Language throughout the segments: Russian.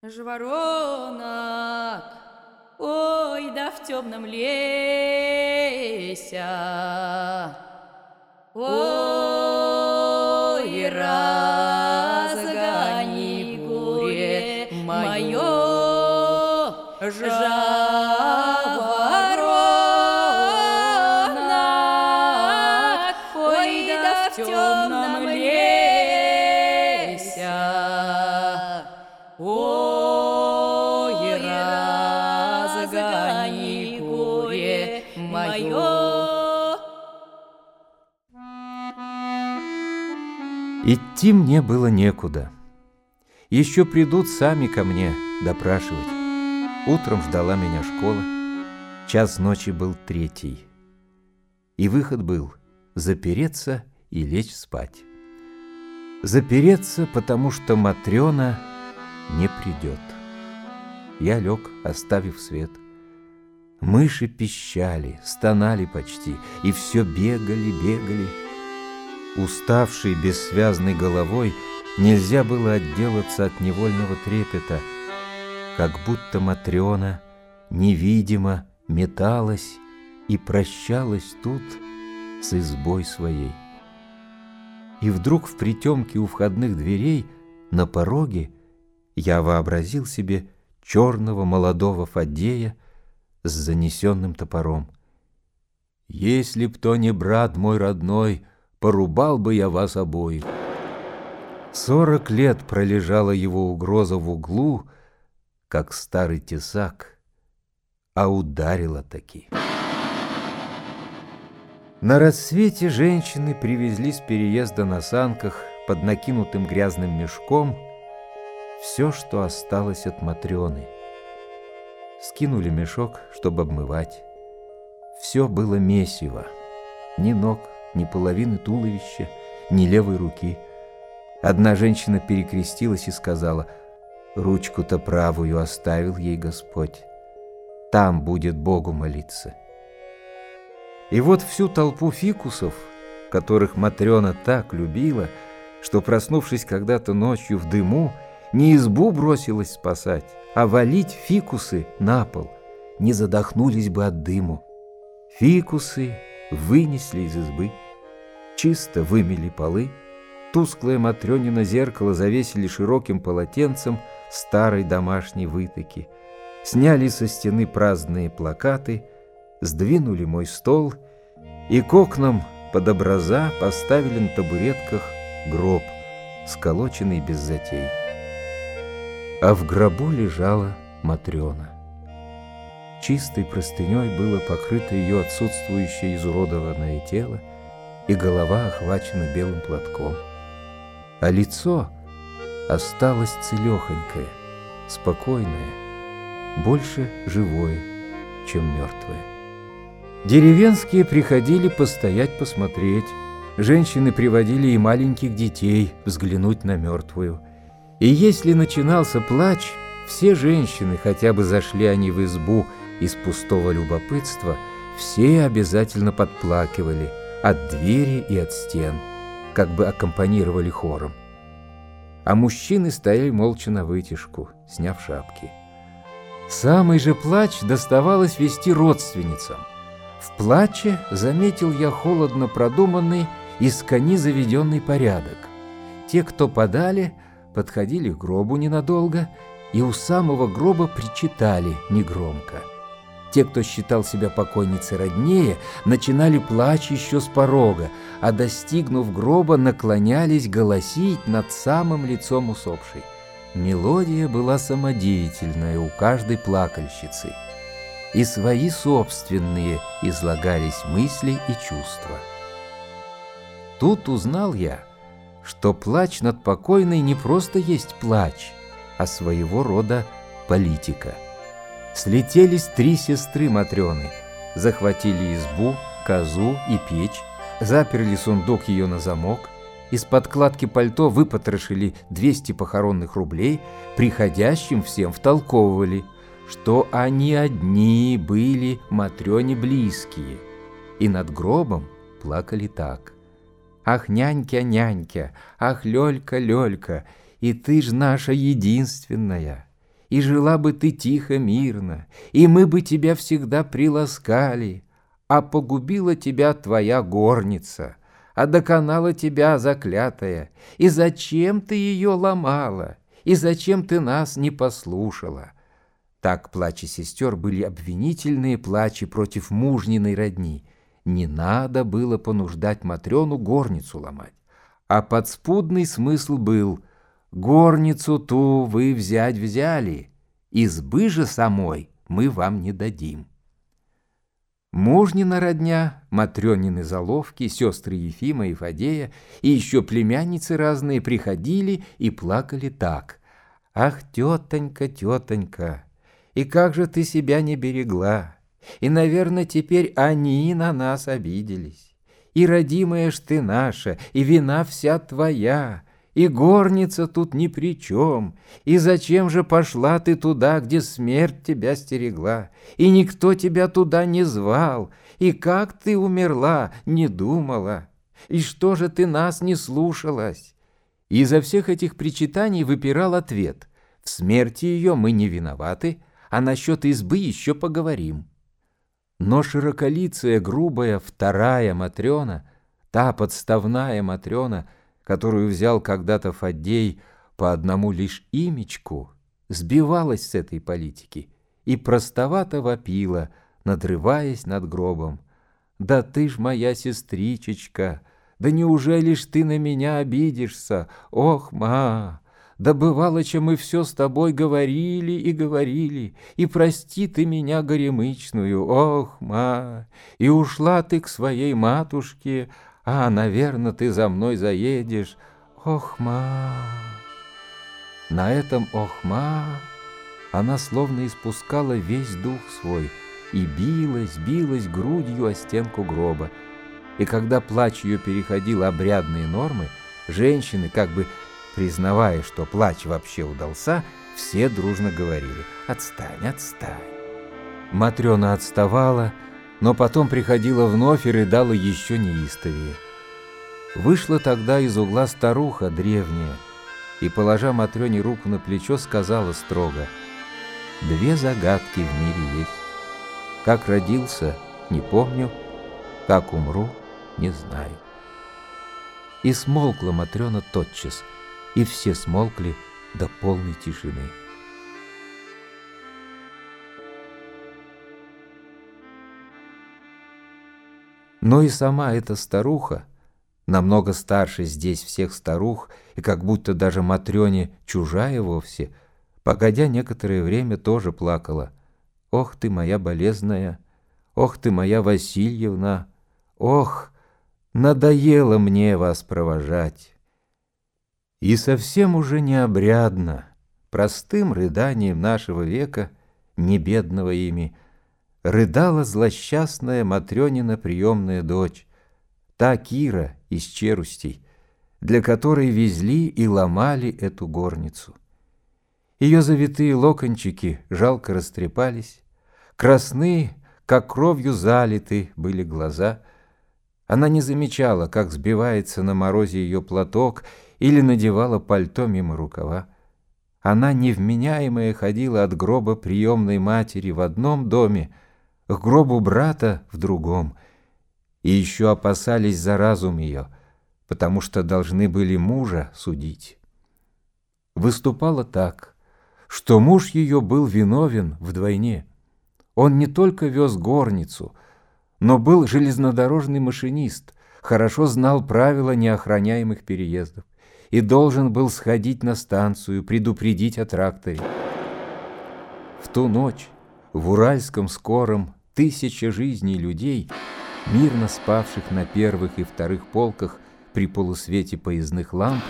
Жворонок, ой, да в темном лесе, ой, разгони горе мое, жаворонок, Идти мне было некуда. Еще придут сами ко мне допрашивать. Утром ждала меня школа. Час ночи был третий. И выход был запереться и лечь спать. Запереться, потому что Матрена не придет. Я лег, оставив свет. Мыши пищали, стонали почти, и все бегали, бегали. Уставший бессвязной головой, нельзя было отделаться от невольного трепета, как будто Матрена невидимо металась и прощалась тут с избой своей. И вдруг в притемке у входных дверей на пороге я вообразил себе черного молодого Фадея с занесенным топором. «Если б то не брат мой родной, порубал бы я вас обоих». Сорок лет пролежала его угроза в углу, как старый тесак, а ударила таки. На рассвете женщины привезли с переезда на санках под накинутым грязным мешком все, что осталось от Матрены. Скинули мешок, чтобы обмывать. Все было месиво. Ни ног, ни половины туловища, ни левой руки. Одна женщина перекрестилась и сказала, «Ручку-то правую оставил ей Господь. Там будет Богу молиться». И вот всю толпу фикусов, которых Матрена так любила, что, проснувшись когда-то ночью в дыму, не избу бросилась спасать, а валить фикусы на пол, не задохнулись бы от дыму. Фикусы вынесли из избы, чисто вымели полы, тусклое Матрёнино зеркало завесили широким полотенцем старой домашней вытыки, сняли со стены праздные плакаты — сдвинули мой стол и к окнам под образа поставили на табуретках гроб, сколоченный без затей. А в гробу лежала Матрена. Чистой простыней было покрыто ее отсутствующее изуродованное тело, и голова охвачена белым платком. А лицо осталось целехонькое, спокойное, больше живое, чем мертвое. Деревенские приходили постоять посмотреть. Женщины приводили и маленьких детей взглянуть на мертвую. И если начинался плач, все женщины, хотя бы зашли они в избу из пустого любопытства, все обязательно подплакивали от двери и от стен, как бы аккомпанировали хором. А мужчины стояли молча на вытяжку, сняв шапки. Самый же плач доставалось вести родственницам – в плаче заметил я холодно продуманный, из кони заведенный порядок. Те, кто подали, подходили к гробу ненадолго и у самого гроба причитали негромко. Те, кто считал себя покойницей роднее, начинали плач еще с порога, а достигнув гроба, наклонялись голосить над самым лицом усопшей. Мелодия была самодеятельная у каждой плакальщицы — и свои собственные излагались мысли и чувства. Тут узнал я, что плач над покойной не просто есть плач, а своего рода политика. Слетелись три сестры Матрёны, захватили избу, козу и печь, заперли сундук ее на замок, из подкладки пальто выпотрошили 200 похоронных рублей, приходящим всем втолковывали – что они одни были Матрёне близкие, и над гробом плакали так. «Ах, нянька, нянька, ах, Лёлька, Лёлька, и ты ж наша единственная, и жила бы ты тихо, мирно, и мы бы тебя всегда приласкали, а погубила тебя твоя горница, а доконала тебя заклятая, и зачем ты ее ломала, и зачем ты нас не послушала?» Так плачи сестер были обвинительные плачи против мужниной родни. Не надо было понуждать Матрёну горницу ломать. А подспудный смысл был «Горницу ту вы взять взяли, избы же самой мы вам не дадим». Мужнина родня, Матрёнины заловки, сестры Ефима и Фадея и еще племянницы разные приходили и плакали так. «Ах, тетонька, тетонька, и как же ты себя не берегла!» И, наверное, теперь они на нас обиделись. И родимая ж ты наша, и вина вся твоя, и горница тут ни при чем. И зачем же пошла ты туда, где смерть тебя стерегла? И никто тебя туда не звал. И как ты умерла, не думала? И что же ты нас не слушалась? И изо всех этих причитаний выпирал ответ. В смерти ее мы не виноваты, а насчет избы еще поговорим. Но широколицая, грубая вторая Матрена, та подставная Матрена, которую взял когда-то Фаддей по одному лишь имечку, сбивалась с этой политики и простовато вопила, надрываясь над гробом. «Да ты ж моя сестричечка! Да неужели ж ты на меня обидишься? Ох, ма! Да бывало, чем мы все с тобой говорили и говорили, И прости ты меня горемычную, ох, ма! И ушла ты к своей матушке, А, наверное, ты за мной заедешь, ох, ма! На этом ох, ма! Она словно испускала весь дух свой И билась, билась грудью о стенку гроба. И когда плач ее переходил обрядные нормы, женщины, как бы Признавая, что плач вообще удался, все дружно говорили «Отстань, отстань». Матрена отставала, но потом приходила вновь и рыдала еще неистовее. Вышла тогда из угла старуха древняя и, положа Матрёне руку на плечо, сказала строго «Две загадки в мире есть. Как родился, не помню, как умру, не знаю». И смолкла Матрёна тотчас – и все смолкли до полной тишины. Но и сама эта старуха, намного старше здесь всех старух, и как будто даже Матрёне чужая вовсе, погодя некоторое время тоже плакала. «Ох ты моя болезная! Ох ты моя Васильевна! Ох, надоело мне вас провожать!» И совсем уже необрядно, простым рыданием нашего века, не бедного ими, рыдала злосчастная Матрёнина приемная дочь, та Кира из Черустей, для которой везли и ломали эту горницу. Ее завитые локончики жалко растрепались, красны, как кровью залиты были глаза. Она не замечала, как сбивается на морозе ее платок, или надевала пальто мимо рукава. Она невменяемая ходила от гроба приемной матери в одном доме к гробу брата в другом, и еще опасались за разум ее, потому что должны были мужа судить. Выступала так, что муж ее был виновен вдвойне. Он не только вез горницу, но был железнодорожный машинист, хорошо знал правила неохраняемых переездов и должен был сходить на станцию, предупредить о тракторе. В ту ночь в Уральском скором тысяча жизней людей, мирно спавших на первых и вторых полках при полусвете поездных ламп,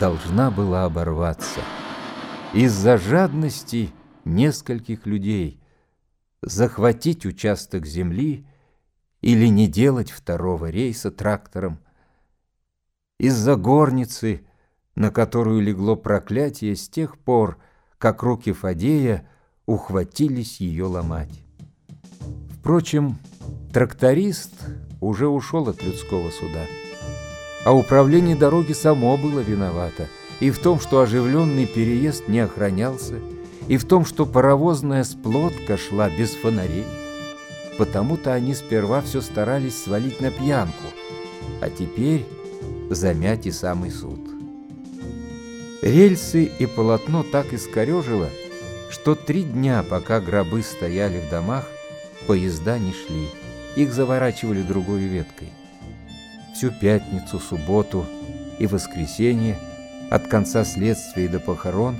должна была оборваться. Из-за жадности нескольких людей захватить участок земли или не делать второго рейса трактором, из-за горницы, на которую легло проклятие с тех пор, как руки Фадея ухватились ее ломать. Впрочем, тракторист уже ушел от людского суда, а управление дороги само было виновато и в том, что оживленный переезд не охранялся, и в том, что паровозная сплотка шла без фонарей. Потому-то они сперва все старались свалить на пьянку, а теперь замять и самый суд. Рельсы и полотно так искорежило, что три дня, пока гробы стояли в домах, поезда не шли, их заворачивали другой веткой. Всю пятницу, субботу и воскресенье, от конца следствия до похорон,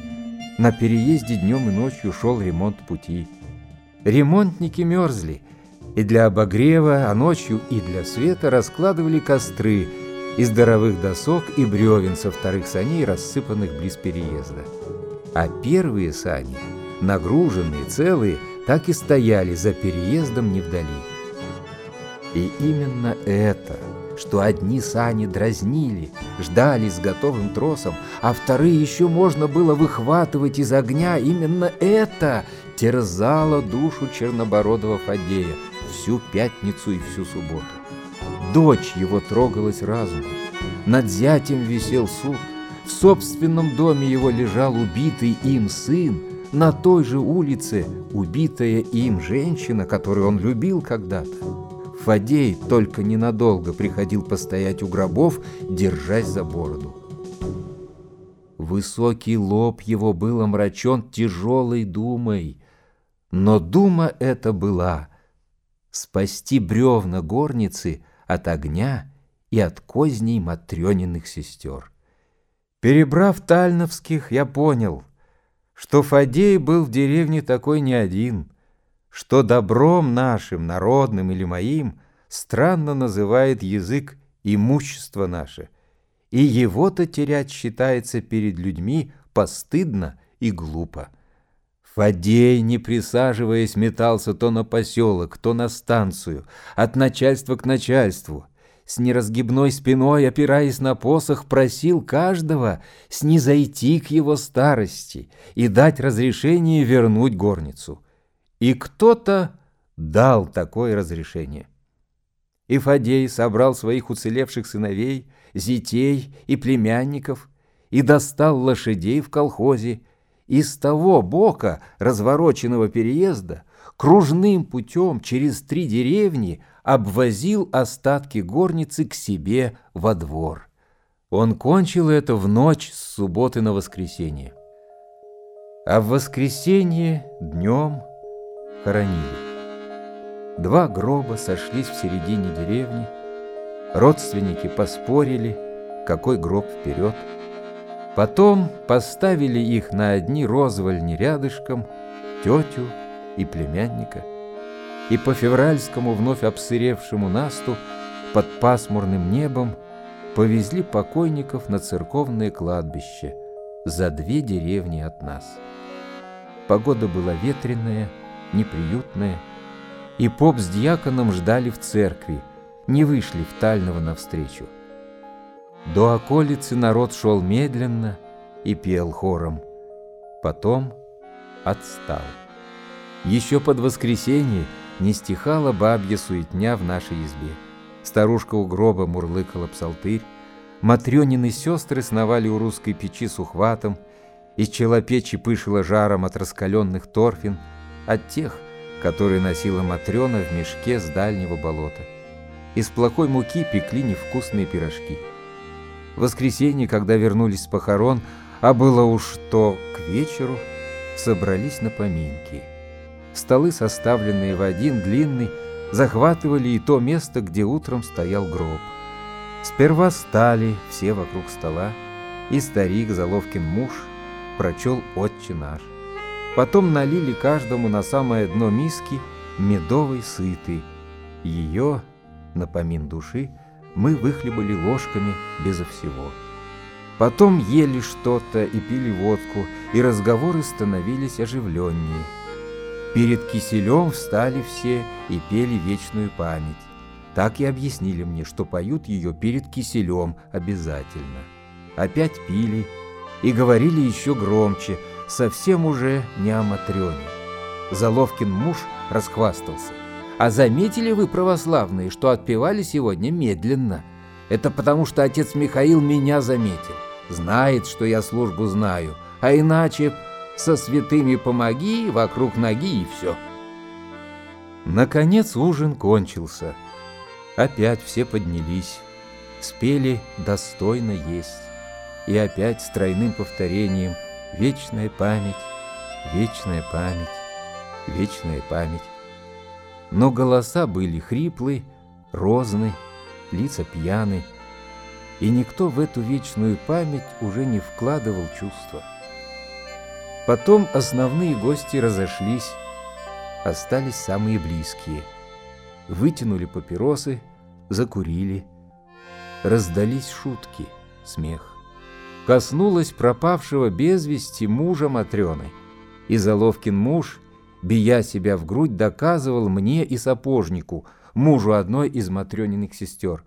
на переезде днем и ночью шел ремонт пути. Ремонтники мерзли, и для обогрева, а ночью и для света раскладывали костры – из здоровых досок и бревен со вторых саней, рассыпанных близ переезда. А первые сани, нагруженные, целые, так и стояли за переездом не вдали. И именно это, что одни сани дразнили, ждали с готовым тросом, а вторые еще можно было выхватывать из огня, именно это терзало душу чернобородого Фадея всю пятницу и всю субботу. Дочь его трогалась разумом. Над зятем висел суд. В собственном доме его лежал убитый им сын. На той же улице убитая им женщина, которую он любил когда-то. Фадей только ненадолго приходил постоять у гробов, держась за бороду. Высокий лоб его был омрачен тяжелой думой, но дума эта была — спасти бревна горницы — от огня и от козней матрёниных сестер. Перебрав Тальновских, я понял, что Фадей был в деревне такой не один, что добром нашим, народным или моим, странно называет язык имущество наше, и его-то терять считается перед людьми постыдно и глупо. Фадей, не присаживаясь, метался то на поселок, то на станцию, от начальства к начальству. С неразгибной спиной, опираясь на посох, просил каждого снизойти к его старости и дать разрешение вернуть горницу. И кто-то дал такое разрешение. И Фадей собрал своих уцелевших сыновей, зятей и племянников и достал лошадей в колхозе, из того бока развороченного переезда кружным путем через три деревни обвозил остатки горницы к себе во двор. Он кончил это в ночь с субботы на воскресенье. А в воскресенье днем хоронили. Два гроба сошлись в середине деревни, родственники поспорили, какой гроб вперед – Потом поставили их на одни розвольни рядышком, тетю и племянника, и по февральскому вновь обсыревшему насту под пасмурным небом повезли покойников на церковное кладбище за две деревни от нас. Погода была ветреная, неприютная, и поп с дьяконом ждали в церкви, не вышли в Тального навстречу. До околицы народ шел медленно и пел хором. Потом отстал. Еще под воскресенье не стихала бабья суетня в нашей избе. Старушка у гроба мурлыкала псалтырь, Матрёнины сестры сновали у русской печи с ухватом, из челопечи пышило жаром от раскаленных торфин, от тех, которые носила Матрёна в мешке с дальнего болота. Из плохой муки пекли невкусные пирожки. В воскресенье, когда вернулись с похорон, а было уж то к вечеру, собрались на поминки. Столы, составленные в один длинный, захватывали и то место, где утром стоял гроб. Сперва стали все вокруг стола, и старик, Заловкин муж, прочел «Отче наш». Потом налили каждому на самое дно миски медовой сыты. Ее, напомин души, мы выхлебали ложками безо всего. Потом ели что-то и пили водку, и разговоры становились оживленнее. Перед киселем встали все и пели вечную память. Так и объяснили мне, что поют ее перед киселем обязательно. Опять пили и говорили еще громче, совсем уже не о Матрёне. Заловкин муж расхвастался. А заметили вы, православные, что отпевали сегодня медленно? Это потому, что отец Михаил меня заметил. Знает, что я службу знаю. А иначе со святыми помоги, вокруг ноги и все. Наконец ужин кончился. Опять все поднялись, спели «Достойно есть». И опять с тройным повторением «Вечная память, вечная память, вечная память». Но голоса были хриплы, розны, лица пьяны, и никто в эту вечную память уже не вкладывал чувства. Потом основные гости разошлись, остались самые близкие. Вытянули папиросы, закурили. Раздались шутки, смех. Коснулась пропавшего без вести мужа Матрёны. И Заловкин муж, бия себя в грудь, доказывал мне и сапожнику, мужу одной из Матрёниных сестер.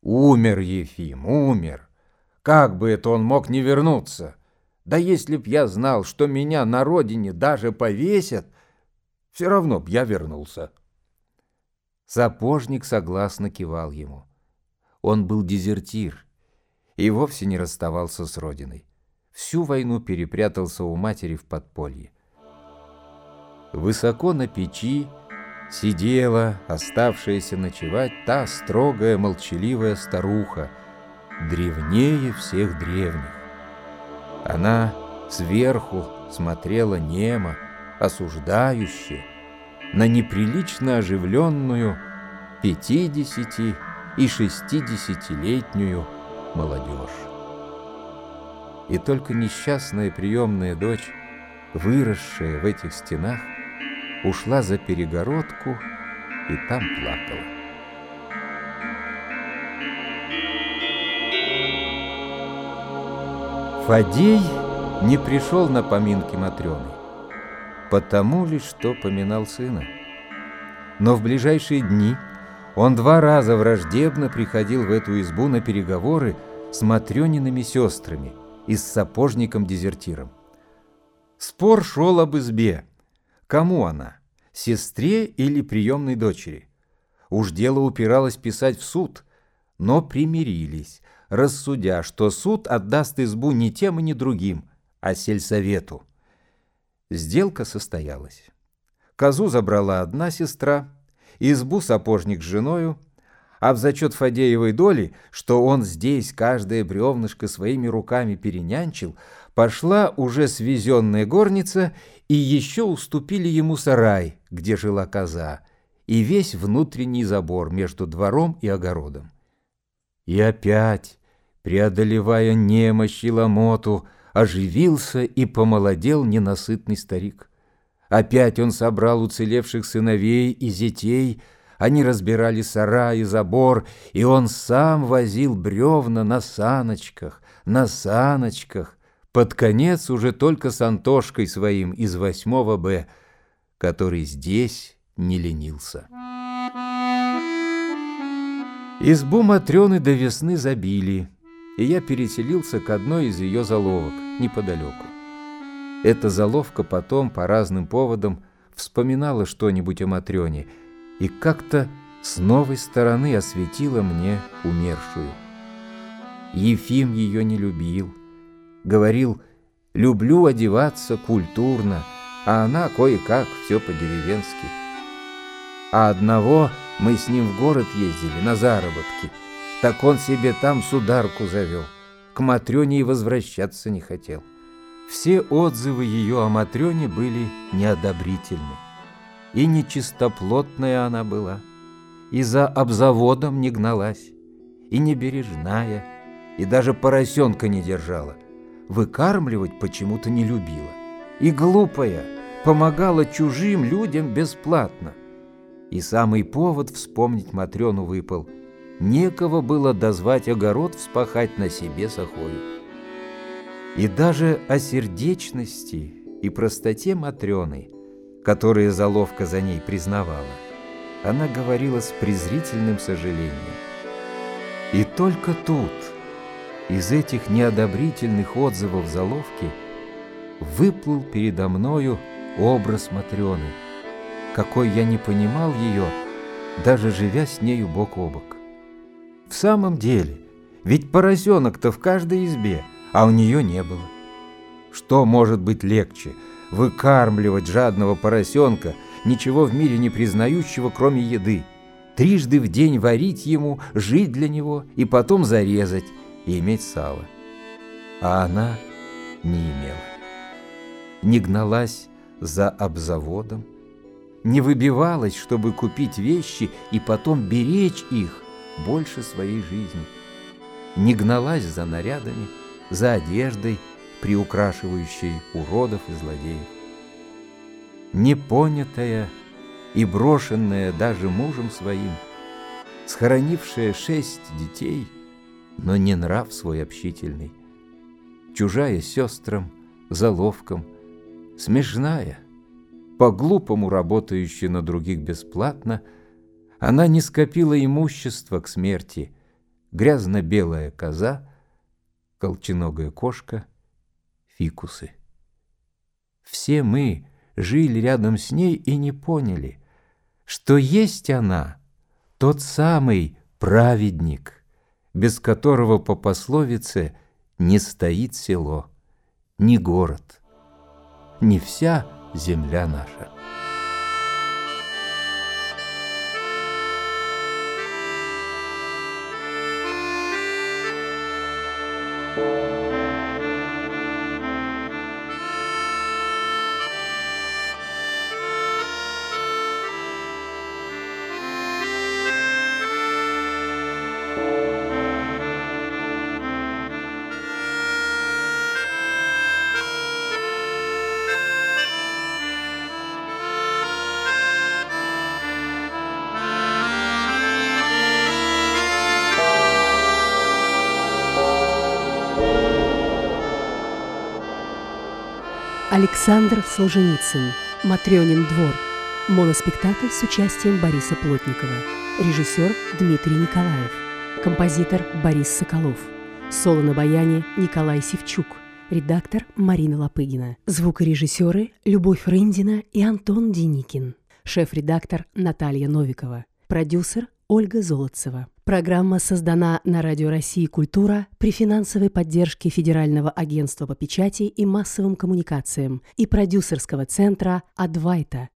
Умер Ефим, умер. Как бы это он мог не вернуться? Да если б я знал, что меня на родине даже повесят, все равно б я вернулся. Сапожник согласно кивал ему. Он был дезертир и вовсе не расставался с родиной. Всю войну перепрятался у матери в подполье. Высоко на печи сидела, оставшаяся ночевать, та строгая, молчаливая старуха, древнее всех древних. Она сверху смотрела немо, осуждающе, на неприлично оживленную пятидесяти и шестидесятилетнюю молодежь. И только несчастная приемная дочь, выросшая в этих стенах, ушла за перегородку и там плакала. Фадей не пришел на поминки Матрёны, потому ли, что поминал сына. Но в ближайшие дни он два раза враждебно приходил в эту избу на переговоры с Матрёниными сестрами и с сапожником-дезертиром. Спор шел об избе. Кому она? Сестре или приемной дочери? Уж дело упиралось писать в суд, но примирились, рассудя, что суд отдаст избу не тем и не другим, а сельсовету. Сделка состоялась. Козу забрала одна сестра, избу сапожник с женою, а в зачет Фадеевой доли, что он здесь каждое бревнышко своими руками перенянчил, пошла уже свезенная горница, и еще уступили ему сарай, где жила коза, и весь внутренний забор между двором и огородом. И опять, преодолевая немощь и ломоту, оживился и помолодел ненасытный старик. Опять он собрал уцелевших сыновей и зятей, они разбирали сарай и забор, и он сам возил бревна на саночках, на саночках, под конец уже только с Антошкой своим из восьмого Б, который здесь не ленился. Избу Матрёны до весны забили, и я переселился к одной из ее заловок, неподалеку. Эта заловка потом, по разным поводам, вспоминала что-нибудь о Матрёне — и как-то с новой стороны осветила мне умершую. Ефим ее не любил. Говорил, люблю одеваться культурно, а она кое-как все по-деревенски. А одного мы с ним в город ездили на заработки. Так он себе там сударку завел. К Матрёне и возвращаться не хотел. Все отзывы ее о Матрёне были неодобрительны. И нечистоплотная она была, и за обзаводом не гналась, и не бережная, и даже поросенка не держала, выкармливать почему-то не любила, и глупая, помогала чужим людям бесплатно. И самый повод вспомнить Матрёну выпал. Некого было дозвать огород вспахать на себе сахою. И даже о сердечности и простоте Матрёны – которые заловка за ней признавала, она говорила с презрительным сожалением. И только тут, из этих неодобрительных отзывов заловки, выплыл передо мною образ Матрёны, какой я не понимал ее, даже живя с нею бок о бок. В самом деле, ведь поросенок-то в каждой избе, а у нее не было. Что может быть легче? Выкармливать жадного поросенка, ничего в мире не признающего, кроме еды. Трижды в день варить ему, жить для него и потом зарезать и иметь сало. А она не имела. Не гналась за обзаводом, не выбивалась, чтобы купить вещи и потом беречь их больше своей жизни. Не гналась за нарядами, за одеждой, приукрашивающей уродов и злодеев. Непонятая и брошенная даже мужем своим, схоронившая шесть детей, но не нрав свой общительный, чужая сестрам, заловкам, смешная, по-глупому работающая на других бесплатно, она не скопила имущества к смерти, грязно-белая коза, колченогая кошка, фикусы. Все мы жили рядом с ней и не поняли, что есть она, тот самый праведник, без которого по пословице не стоит село, ни город, не вся земля наша. Александр Солженицын. Матрёнин двор. Моноспектакль с участием Бориса Плотникова. Режиссер Дмитрий Николаев. Композитор Борис Соколов. Соло на баяне Николай Севчук. Редактор Марина Лопыгина. Звукорежиссеры Любовь Рындина и Антон Деникин. Шеф-редактор Наталья Новикова. Продюсер Ольга Золотцева. Программа создана на Радио России «Культура» при финансовой поддержке Федерального агентства по печати и массовым коммуникациям и продюсерского центра «Адвайта»